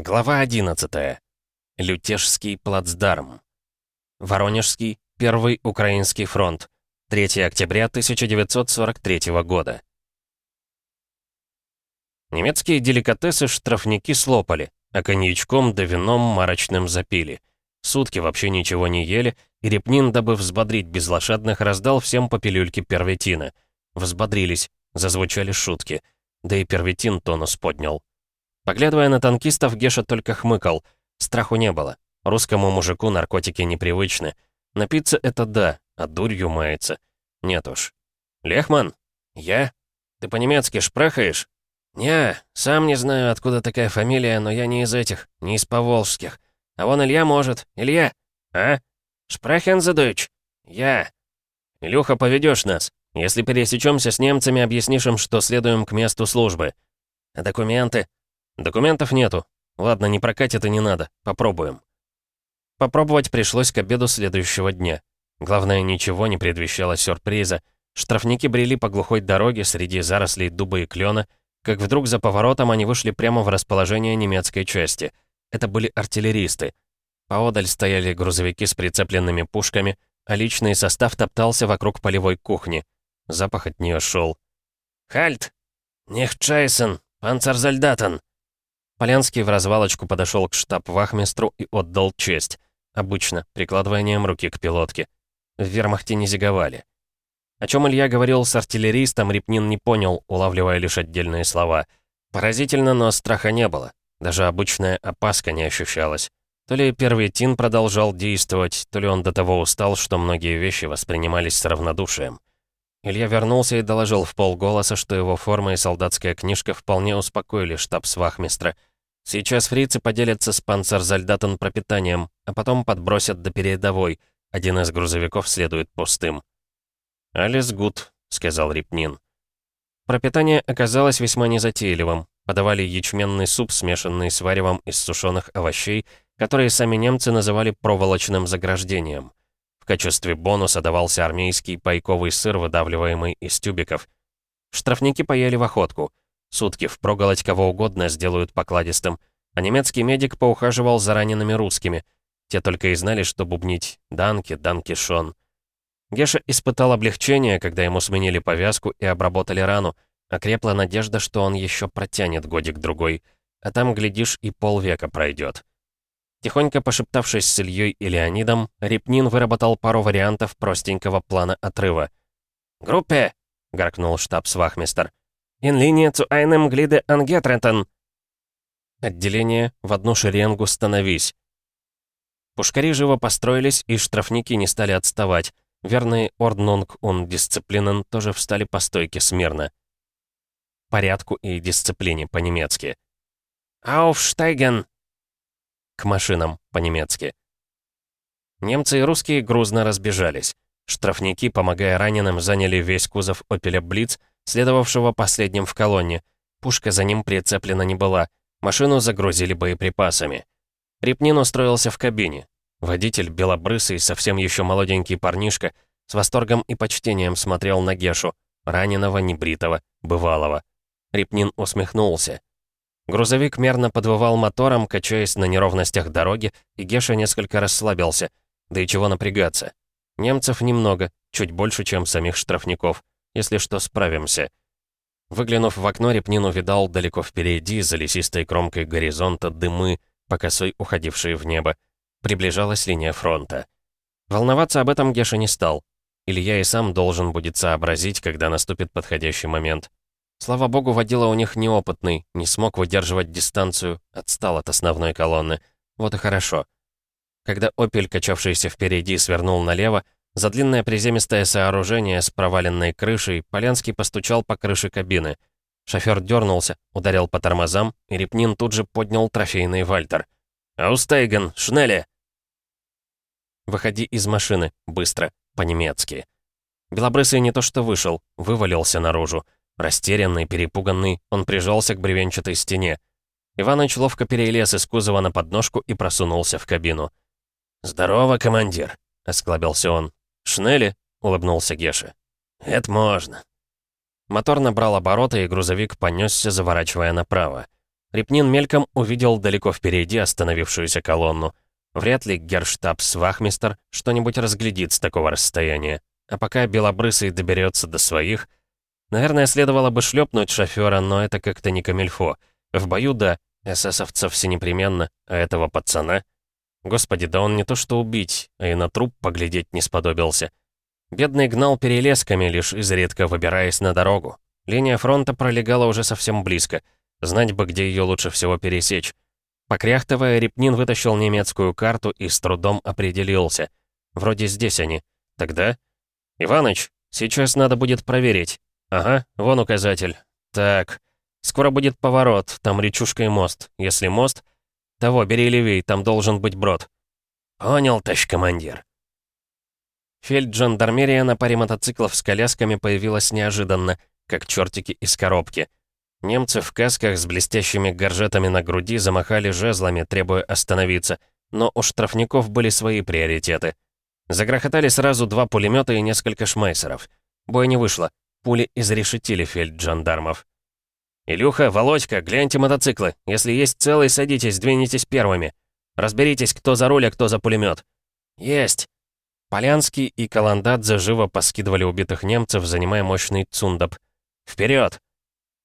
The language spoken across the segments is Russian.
Глава 11. Лютежский плацдарм. Воронежский, Первый Украинский фронт. 3 октября 1943 года. Немецкие деликатесы штрафники слопали, а коньячком да вином марочным запили. Сутки вообще ничего не ели, и Репнин, дабы взбодрить безлошадных, раздал всем по пилюльке первитина. Взбодрились, зазвучали шутки. Да и первитин тонус поднял. Поглядывая на танкистов, Геша только хмыкал. Страху не было. Русскому мужику наркотики непривычны. Напиться — это да, а дурью мается. Нет уж. «Лехман? Я? Ты по-немецки шпрахаешь?» «Не, сам не знаю, откуда такая фамилия, но я не из этих, не из поволжских. А вон Илья может. Илья? А? Шпрахен задойч? Я. Илюха, поведешь нас. Если пересечемся с немцами, объяснишь им, что следуем к месту службы. А документы? Документов нету. Ладно, не прокатит и не надо. Попробуем. Попробовать пришлось к обеду следующего дня. Главное, ничего не предвещало сюрприза. Штрафники брели по глухой дороге среди зарослей дуба и клена, как вдруг за поворотом они вышли прямо в расположение немецкой части. Это были артиллеристы. Поодаль стояли грузовики с прицепленными пушками, а личный состав топтался вокруг полевой кухни. Запах от нее шел. «Хальт! Нехчайсен! Панцерзальдатен!» Полянский в развалочку подошел к штаб-вахмистру и отдал честь. Обычно, прикладыванием руки к пилотке. В вермахте не зиговали. О чем Илья говорил с артиллеристом, Репнин не понял, улавливая лишь отдельные слова. Поразительно, но страха не было. Даже обычная опаска не ощущалась. То ли первый Тин продолжал действовать, то ли он до того устал, что многие вещи воспринимались с равнодушием. Илья вернулся и доложил в полголоса, что его форма и солдатская книжка вполне успокоили штаб свахмистра — Сейчас фрицы поделятся с панцерзальдатен пропитанием, а потом подбросят до передовой. Один из грузовиков следует пустым. «Алис гуд», — сказал Репнин. Пропитание оказалось весьма незатейливым. Подавали ячменный суп, смешанный с варевом из сушеных овощей, которые сами немцы называли проволочным заграждением. В качестве бонуса давался армейский пайковый сыр, выдавливаемый из тюбиков. Штрафники поели в охотку — Сутки впроголодь кого угодно сделают покладистым, а немецкий медик поухаживал за ранеными русскими. Те только и знали, что бубнить «Данки, Данки, Шон». Геша испытал облегчение, когда ему сменили повязку и обработали рану. Окрепла надежда, что он еще протянет годик-другой. А там, глядишь, и полвека пройдет. Тихонько пошептавшись с Ильей и Леонидом, Репнин выработал пару вариантов простенького плана отрыва. «Группе!» — гаркнул штаб-свахмистер. «In Linie zu einem Gliede angetreten!» Отделение в одну шеренгу становись. Пушкари живо построились, и штрафники не стали отставать. Верные Орднунг und Дисциплинен тоже встали по стойке смирно. Порядку и дисциплине по-немецки. «Aufsteigen!» К машинам по-немецки. Немцы и русские грузно разбежались. Штрафники, помогая раненым, заняли весь кузов «Опеля Блиц», следовавшего последним в колонне. Пушка за ним прицеплена не была. Машину загрузили боеприпасами. Репнин устроился в кабине. Водитель, белобрысый, совсем еще молоденький парнишка, с восторгом и почтением смотрел на Гешу, раненого, небритого, бывалого. Репнин усмехнулся. Грузовик мерно подвывал мотором, качаясь на неровностях дороги, и Геша несколько расслабился. Да и чего напрягаться. Немцев немного, чуть больше, чем самих штрафников. Если что, справимся». Выглянув в окно, Репнин увидал далеко впереди, за лесистой кромкой горизонта, дымы, по косой уходившие в небо. Приближалась линия фронта. Волноваться об этом Геша не стал. Илья и сам должен будет сообразить, когда наступит подходящий момент. Слава богу, водила у них неопытный, не смог выдерживать дистанцию, отстал от основной колонны. Вот и хорошо. Когда «Опель», качавшийся впереди, свернул налево, за длинное приземистое сооружение с проваленной крышей Полянский постучал по крыше кабины. Шофер дернулся, ударил по тормозам, и Репнин тут же поднял трофейный Вальтер. «Аустейген, шнелли!» «Выходи из машины, быстро, по-немецки». Белобрысый не то что вышел, вывалился наружу. Растерянный, перепуганный, он прижался к бревенчатой стене. Иваныч ловко перелез из кузова на подножку и просунулся в кабину. «Здорово, командир», — осклабился он. «Шнели?» — улыбнулся Геша. «Это можно». Мотор набрал обороты, и грузовик понесся, заворачивая направо. Репнин мельком увидел далеко впереди остановившуюся колонну. Вряд ли герштабс-вахмистер что-нибудь разглядит с такого расстояния. А пока Белобрысый доберется до своих... Наверное, следовало бы шлепнуть шофера, но это как-то не камильфо. В бою, да, эсэсовцев все непременно, а этого пацана... Господи, да он не то что убить, а и на труп поглядеть не сподобился. Бедный гнал перелесками, лишь изредка выбираясь на дорогу. Линия фронта пролегала уже совсем близко. Знать бы, где ее лучше всего пересечь. Покряхтывая, Репнин вытащил немецкую карту и с трудом определился. Вроде здесь они. Тогда... «Иваныч, сейчас надо будет проверить. Ага, вон указатель. Так, скоро будет поворот, там речушка и мост. Если мост, того, бери левей, там должен быть брод». «Понял, товарищ командир». Фельджандармерия на паре мотоциклов с колясками появилась неожиданно, как чертики из коробки. Немцы в касках с блестящими горжетами на груди замахали жезлами, требуя остановиться, но у штрафников были свои приоритеты. Загрохотали сразу два пулемета и несколько шмайсеров. Бой не вышло, пули изрешетили фельджандармов. «Илюха, Володька, гляньте мотоциклы. Если есть целый, садитесь, двинетесь первыми. Разберитесь, кто за руль, а кто за пулемет. «Есть!» Полянский и Каландадзе живо поскидывали убитых немцев, занимая мощный цундап. Вперед!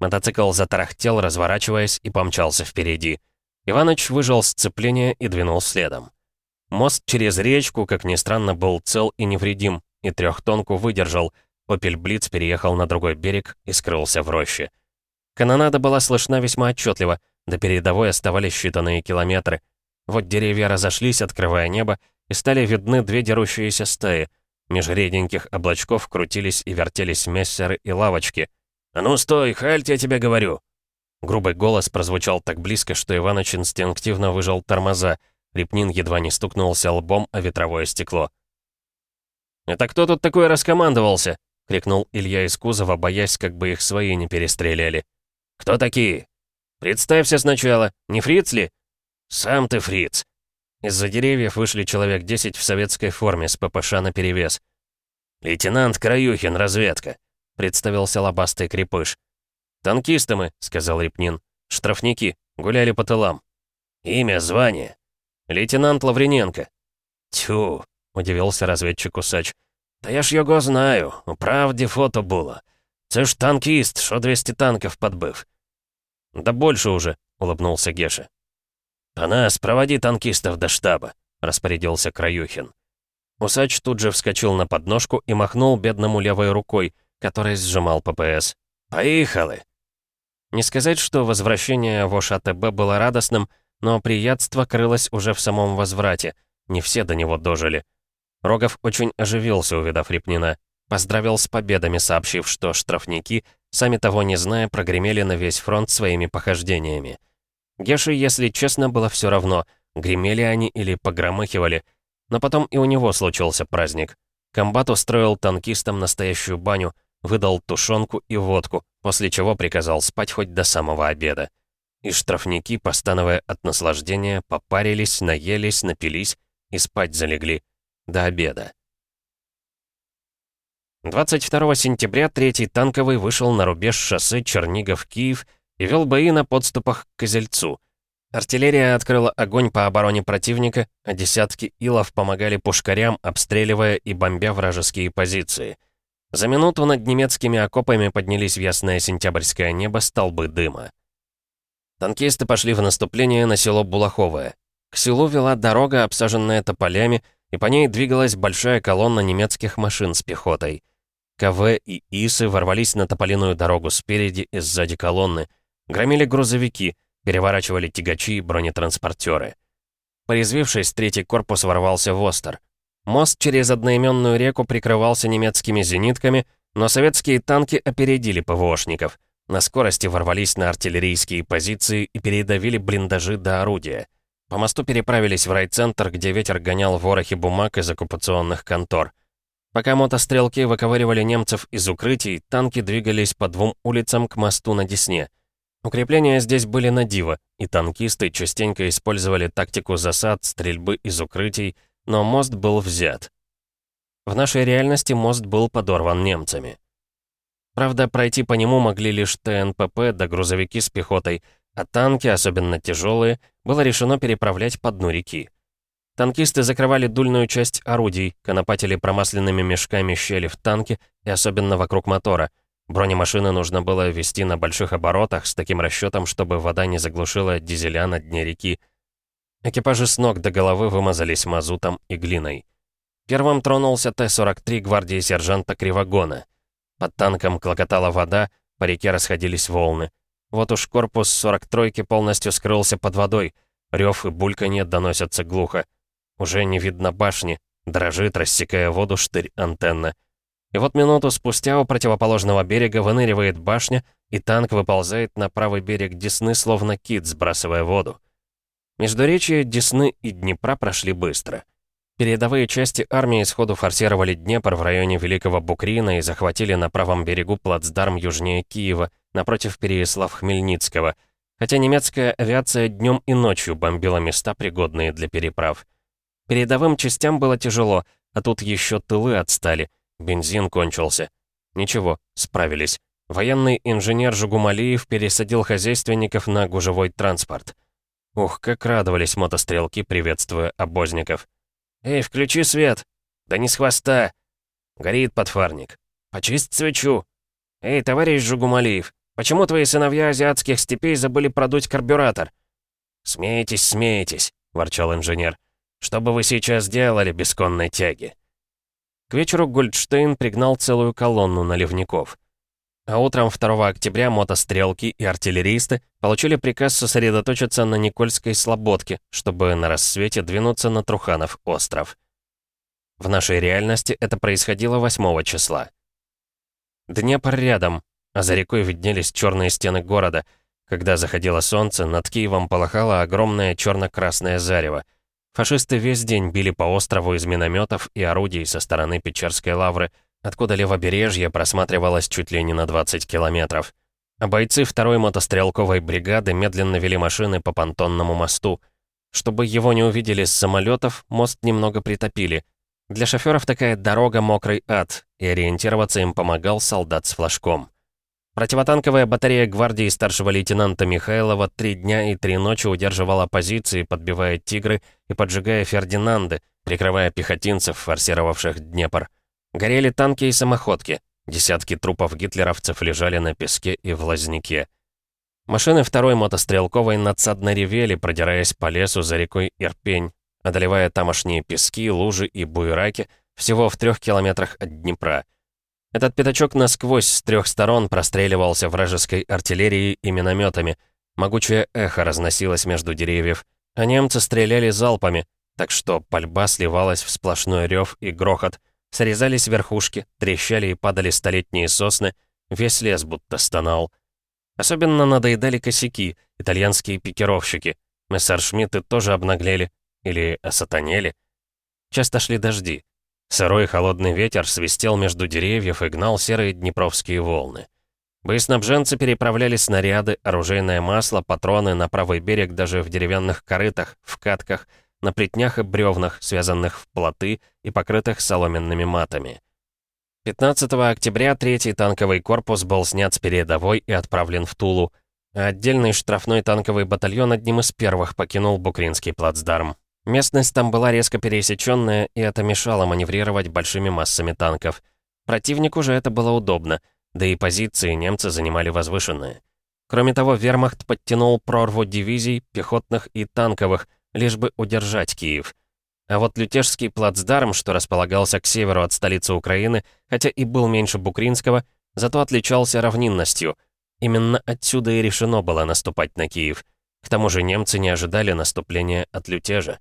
Мотоцикл затарахтел, разворачиваясь, и помчался впереди. Иваныч выжил сцепление и двинул следом. Мост через речку, как ни странно, был цел и невредим, и трехтонку выдержал. Опель Блиц переехал на другой берег и скрылся в роще. Канонада была слышна весьма отчетливо, до передовой оставались считанные километры. Вот деревья разошлись, открывая небо, и стали видны две дерущиеся стаи. Меж реденьких облачков крутились и вертелись мессеры и лавочки. «А ну стой, хальт, я тебе говорю!» Грубый голос прозвучал так близко, что Иваныч инстинктивно выжал тормоза. Репнин едва не стукнулся лбом о ветровое стекло. «Это кто тут такой раскомандовался?» — крикнул Илья из кузова, боясь, как бы их свои не перестреляли. «Кто такие?» «Представься сначала, не фриц ли?» «Сам ты фриц!» Из-за деревьев вышли человек 10 в советской форме с ППШ наперевес. «Лейтенант Краюхин, разведка», — представился лобастый крепыш. «Танкисты мы», — сказал Репнин. «Штрафники, гуляли по тылам». «Имя, звание?» «Лейтенант Лаврененко». «Тю», — удивился разведчик Усач. «Та я ж його знаю, правді фото було. Це ж танкист, що 200 танков подбив». «Да больше уже», — улыбнулся Геша. «Панас, проводи танкистов до штаба», — распорядился Краюхин. Усач тут же вскочил на подножку и махнул бедному левой рукой, которой сжимал ППС. «Поехали!» Не сказать, что возвращение в ОШАТБ было радостным, но приятство крылось уже в самом возврате. Не все до него дожили. Рогов очень оживился, увидав Репнина. Поздравил с победами, сообщив, что штрафники, сами того не зная, прогремели на весь фронт своими похождениями. Геше, если честно, было все равно, гремели они или погромыхивали. Но потом и у него случился праздник. Комбат устроил танкистам настоящую баню, выдал тушенку и водку, после чего приказал спать хоть до самого обеда. И штрафники, постановая от наслаждения, попарились, наелись, напились и спать залегли. До обеда. 22 сентября третий танковый вышел на рубеж шоссе Чернигов-Киев и вел бои на подступах к Козельцу. Артиллерия открыла огонь по обороне противника, а десятки илов помогали пушкарям, обстреливая и бомбя вражеские позиции. За минуту над немецкими окопами поднялись в ясное сентябрьское небо столбы дыма. Танкисты пошли в наступление на село Булаховое. К селу вела дорога, обсаженная тополями, и по ней двигалась большая колонна немецких машин с пехотой. КВ и ИСы ворвались на тополиную дорогу спереди и сзади колонны — Громили грузовики, переворачивали тягачи и бронетранспортеры. Порезвившись, третий корпус ворвался в Остер. Мост через одноименную реку прикрывался немецкими зенитками, но советские танки опередили ПВОшников. На скорости ворвались на артиллерийские позиции и передавили блиндажи до орудия. По мосту переправились в райцентр, где ветер гонял ворохи бумаг из оккупационных контор. Пока мотострелки выковыривали немцев из укрытий, танки двигались по двум улицам к мосту на Десне — Укрепления здесь были на диво, и танкисты частенько использовали тактику засад, стрельбы из укрытий, но мост был взят. В нашей реальности мост был подорван немцами. Правда, пройти по нему могли лишь ТНПП да грузовики с пехотой, а танки, особенно тяжелые, было решено переправлять по дну реки. Танкисты закрывали дульную часть орудий, конопатили промасленными мешками щели в танке и особенно вокруг мотора. Бронемашины нужно было вести на больших оборотах с таким расчетом, чтобы вода не заглушила дизеля на дне реки. Экипажи с ног до головы вымазались мазутом и глиной. Первым тронулся Т-43 гвардии сержанта Кривогона. Под танком клокотала вода, по реке расходились волны. Вот уж корпус 43-ки полностью скрылся под водой. Рев и бульканье доносятся глухо. Уже не видно башни. Дрожит, рассекая воду штырь антенна. И вот минуту спустя у противоположного берега выныривает башня, и танк выползает на правый берег Десны, словно кит, сбрасывая воду. Междуречие Десны и Днепра прошли быстро. Передовые части армии сходу форсировали Днепр в районе Великого Букрина и захватили на правом берегу плацдарм южнее Киева, напротив Переяслав-Хмельницкого, хотя немецкая авиация днем и ночью бомбила места, пригодные для переправ. Передовым частям было тяжело, а тут еще тылы отстали, бензин кончился. Ничего, справились. Военный инженер Жугумалиев пересадил хозяйственников на гужевой транспорт. Ух, как радовались мотострелки, приветствуя обозников. «Эй, включи свет!» «Да не с хвоста!» «Горит подфарник!» «Почисть свечу!» «Эй, товарищ Жугумалиев, почему твои сыновья азиатских степей забыли продуть карбюратор?» «Смеетесь, смеетесь!» — ворчал инженер. «Что бы вы сейчас делали без конной тяги?» К вечеру Гольдштейн пригнал целую колонну наливников. А утром 2 октября мотострелки и артиллеристы получили приказ сосредоточиться на Никольской Слободке, чтобы на рассвете двинуться на Труханов остров. В нашей реальности это происходило 8 числа. Днепр рядом, а за рекой виднелись черные стены города. Когда заходило солнце, над Киевом полыхало огромное черно-красное зарево. Фашисты весь день били по острову из минометов и орудий со стороны Печерской лавры, откуда левобережье просматривалось чуть ли не на 20 километров. А бойцы второй мотострелковой бригады медленно вели машины по понтонному мосту. Чтобы его не увидели с самолетов, мост немного притопили. Для шоферов такая дорога мокрый ад, и ориентироваться им помогал солдат с флажком. Противотанковая батарея гвардии старшего лейтенанта Михайлова три дня и три ночи удерживала позиции, подбивая «Тигры» и поджигая «Фердинанды», прикрывая пехотинцев, форсировавших Днепр. Горели танки и самоходки. Десятки трупов гитлеровцев лежали на песке и в лазнике. Машины второй мотострелковой надсадно ревели, продираясь по лесу за рекой Ирпень, одолевая тамошние пески, лужи и буераки всего в трех километрах от Днепра. Этот пятачок насквозь с трех сторон простреливался вражеской артиллерией и минометами. Могучее эхо разносилось между деревьев, а немцы стреляли залпами, так что пальба сливалась в сплошной рев и грохот — Срезались верхушки, трещали и падали столетние сосны, весь лес будто стонал. Особенно надоедали косяки, итальянские пикировщики. Мессершмитты тоже обнаглели. Или осатанели. Часто шли дожди. Сырой холодный ветер свистел между деревьев и гнал серые днепровские волны. Боеснабженцы переправляли снаряды, оружейное масло, патроны на правый берег даже в деревянных корытах, в катках — на плетнях и бревнах, связанных в плоты и покрытых соломенными матами. 15 октября третий танковый корпус был снят с передовой и отправлен в Тулу, а отдельный штрафной танковый батальон одним из первых покинул Букринский плацдарм. Местность там была резко пересеченная, и это мешало маневрировать большими массами танков. Противнику же это было удобно, да и позиции немцы занимали возвышенные. Кроме того, вермахт подтянул прорву дивизий, пехотных и танковых, лишь бы удержать Киев. А вот Лютежский плацдарм, что располагался к северу от столицы Украины, хотя и был меньше Букринского, зато отличался равнинностью. Именно отсюда и решено было наступать на Киев. К тому же немцы не ожидали наступления от Лютежа.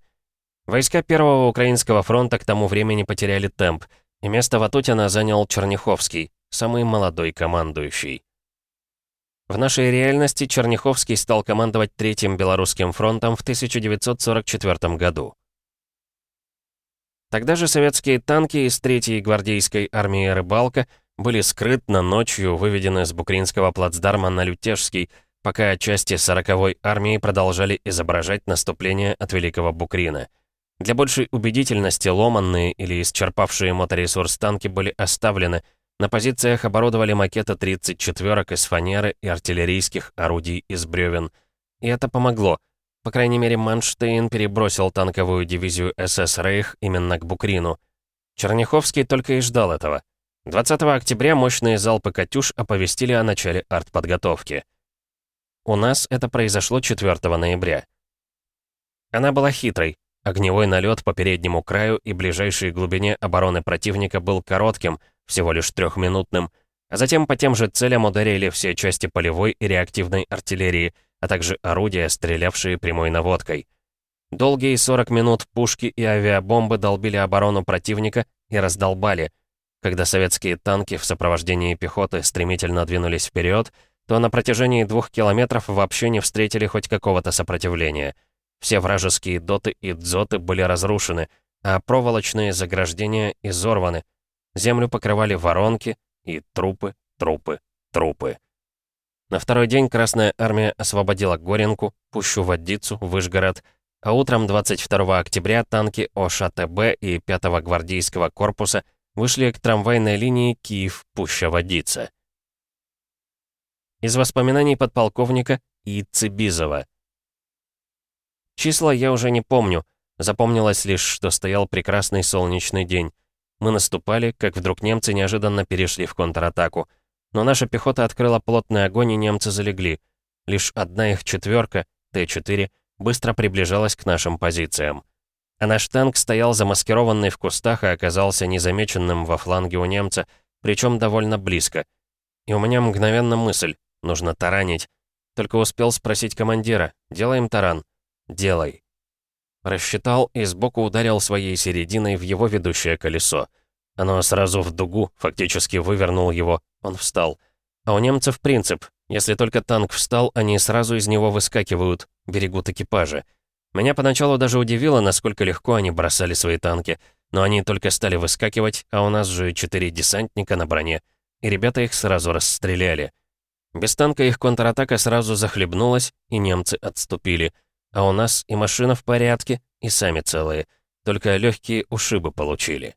Войска Первого Украинского фронта к тому времени потеряли темп, и место Ватутина занял Черняховский, самый молодой командующий. В нашей реальности Черняховский стал командовать Третьим Белорусским фронтом в 1944 году. Тогда же советские танки из Третьей гвардейской армии «Рыбалка» были скрытно ночью выведены с Букринского плацдарма на Лютежский, пока части 40-й армии продолжали изображать наступление от Великого Букрина. Для большей убедительности ломанные или исчерпавшие моторесурс танки были оставлены, на позициях оборудовали макеты 34-ок из фанеры и артиллерийских орудий из бревен. И это помогло. По крайней мере, Манштейн перебросил танковую дивизию СС «Рейх» именно к Букрину. Черняховский только и ждал этого. 20 октября мощные залпы «Катюш» оповестили о начале артподготовки. У нас это произошло 4 ноября. Она была хитрой. Огневой налет по переднему краю и ближайшей глубине обороны противника был коротким, всего лишь трехминутным, а затем по тем же целям ударили все части полевой и реактивной артиллерии, а также орудия, стрелявшие прямой наводкой. Долгие 40 минут пушки и авиабомбы долбили оборону противника и раздолбали — когда советские танки в сопровождении пехоты стремительно двинулись вперед, то на протяжении двух километров вообще не встретили хоть какого-то сопротивления. Все вражеские доты и дзоты были разрушены, а проволочные заграждения изорваны. Землю покрывали воронки и трупы, трупы, трупы. На второй день Красная Армия освободила Горенку, Пущу Водицу, Выжгород, а утром 22 октября танки ОШТБ и 5-го гвардейского корпуса вышли к трамвайной линии Киев-Пуща-Водица. Из воспоминаний подполковника И. Цибизова. Числа я уже не помню. Запомнилось лишь, что стоял прекрасный солнечный день. Мы наступали, как вдруг немцы неожиданно перешли в контратаку. Но наша пехота открыла плотный огонь, и немцы залегли. Лишь одна их четверка, Т-4, быстро приближалась к нашим позициям. А наш танк стоял замаскированный в кустах и оказался незамеченным во фланге у немца, причем довольно близко. И у меня мгновенно мысль, нужно таранить. Только успел спросить командира, делаем таран? Делай. Рассчитал и сбоку ударил своей серединой в его ведущее колесо. Оно сразу в дугу, фактически вывернул его, он встал. А у немцев принцип, если только танк встал, они сразу из него выскакивают, берегут экипажа. Меня поначалу даже удивило, насколько легко они бросали свои танки, но они только стали выскакивать, а у нас же четыре десантника на броне, и ребята их сразу расстреляли. Без танка их контратака сразу захлебнулась, и немцы отступили. А у нас и машина в порядке, и сами целые, только легкие ушибы получили.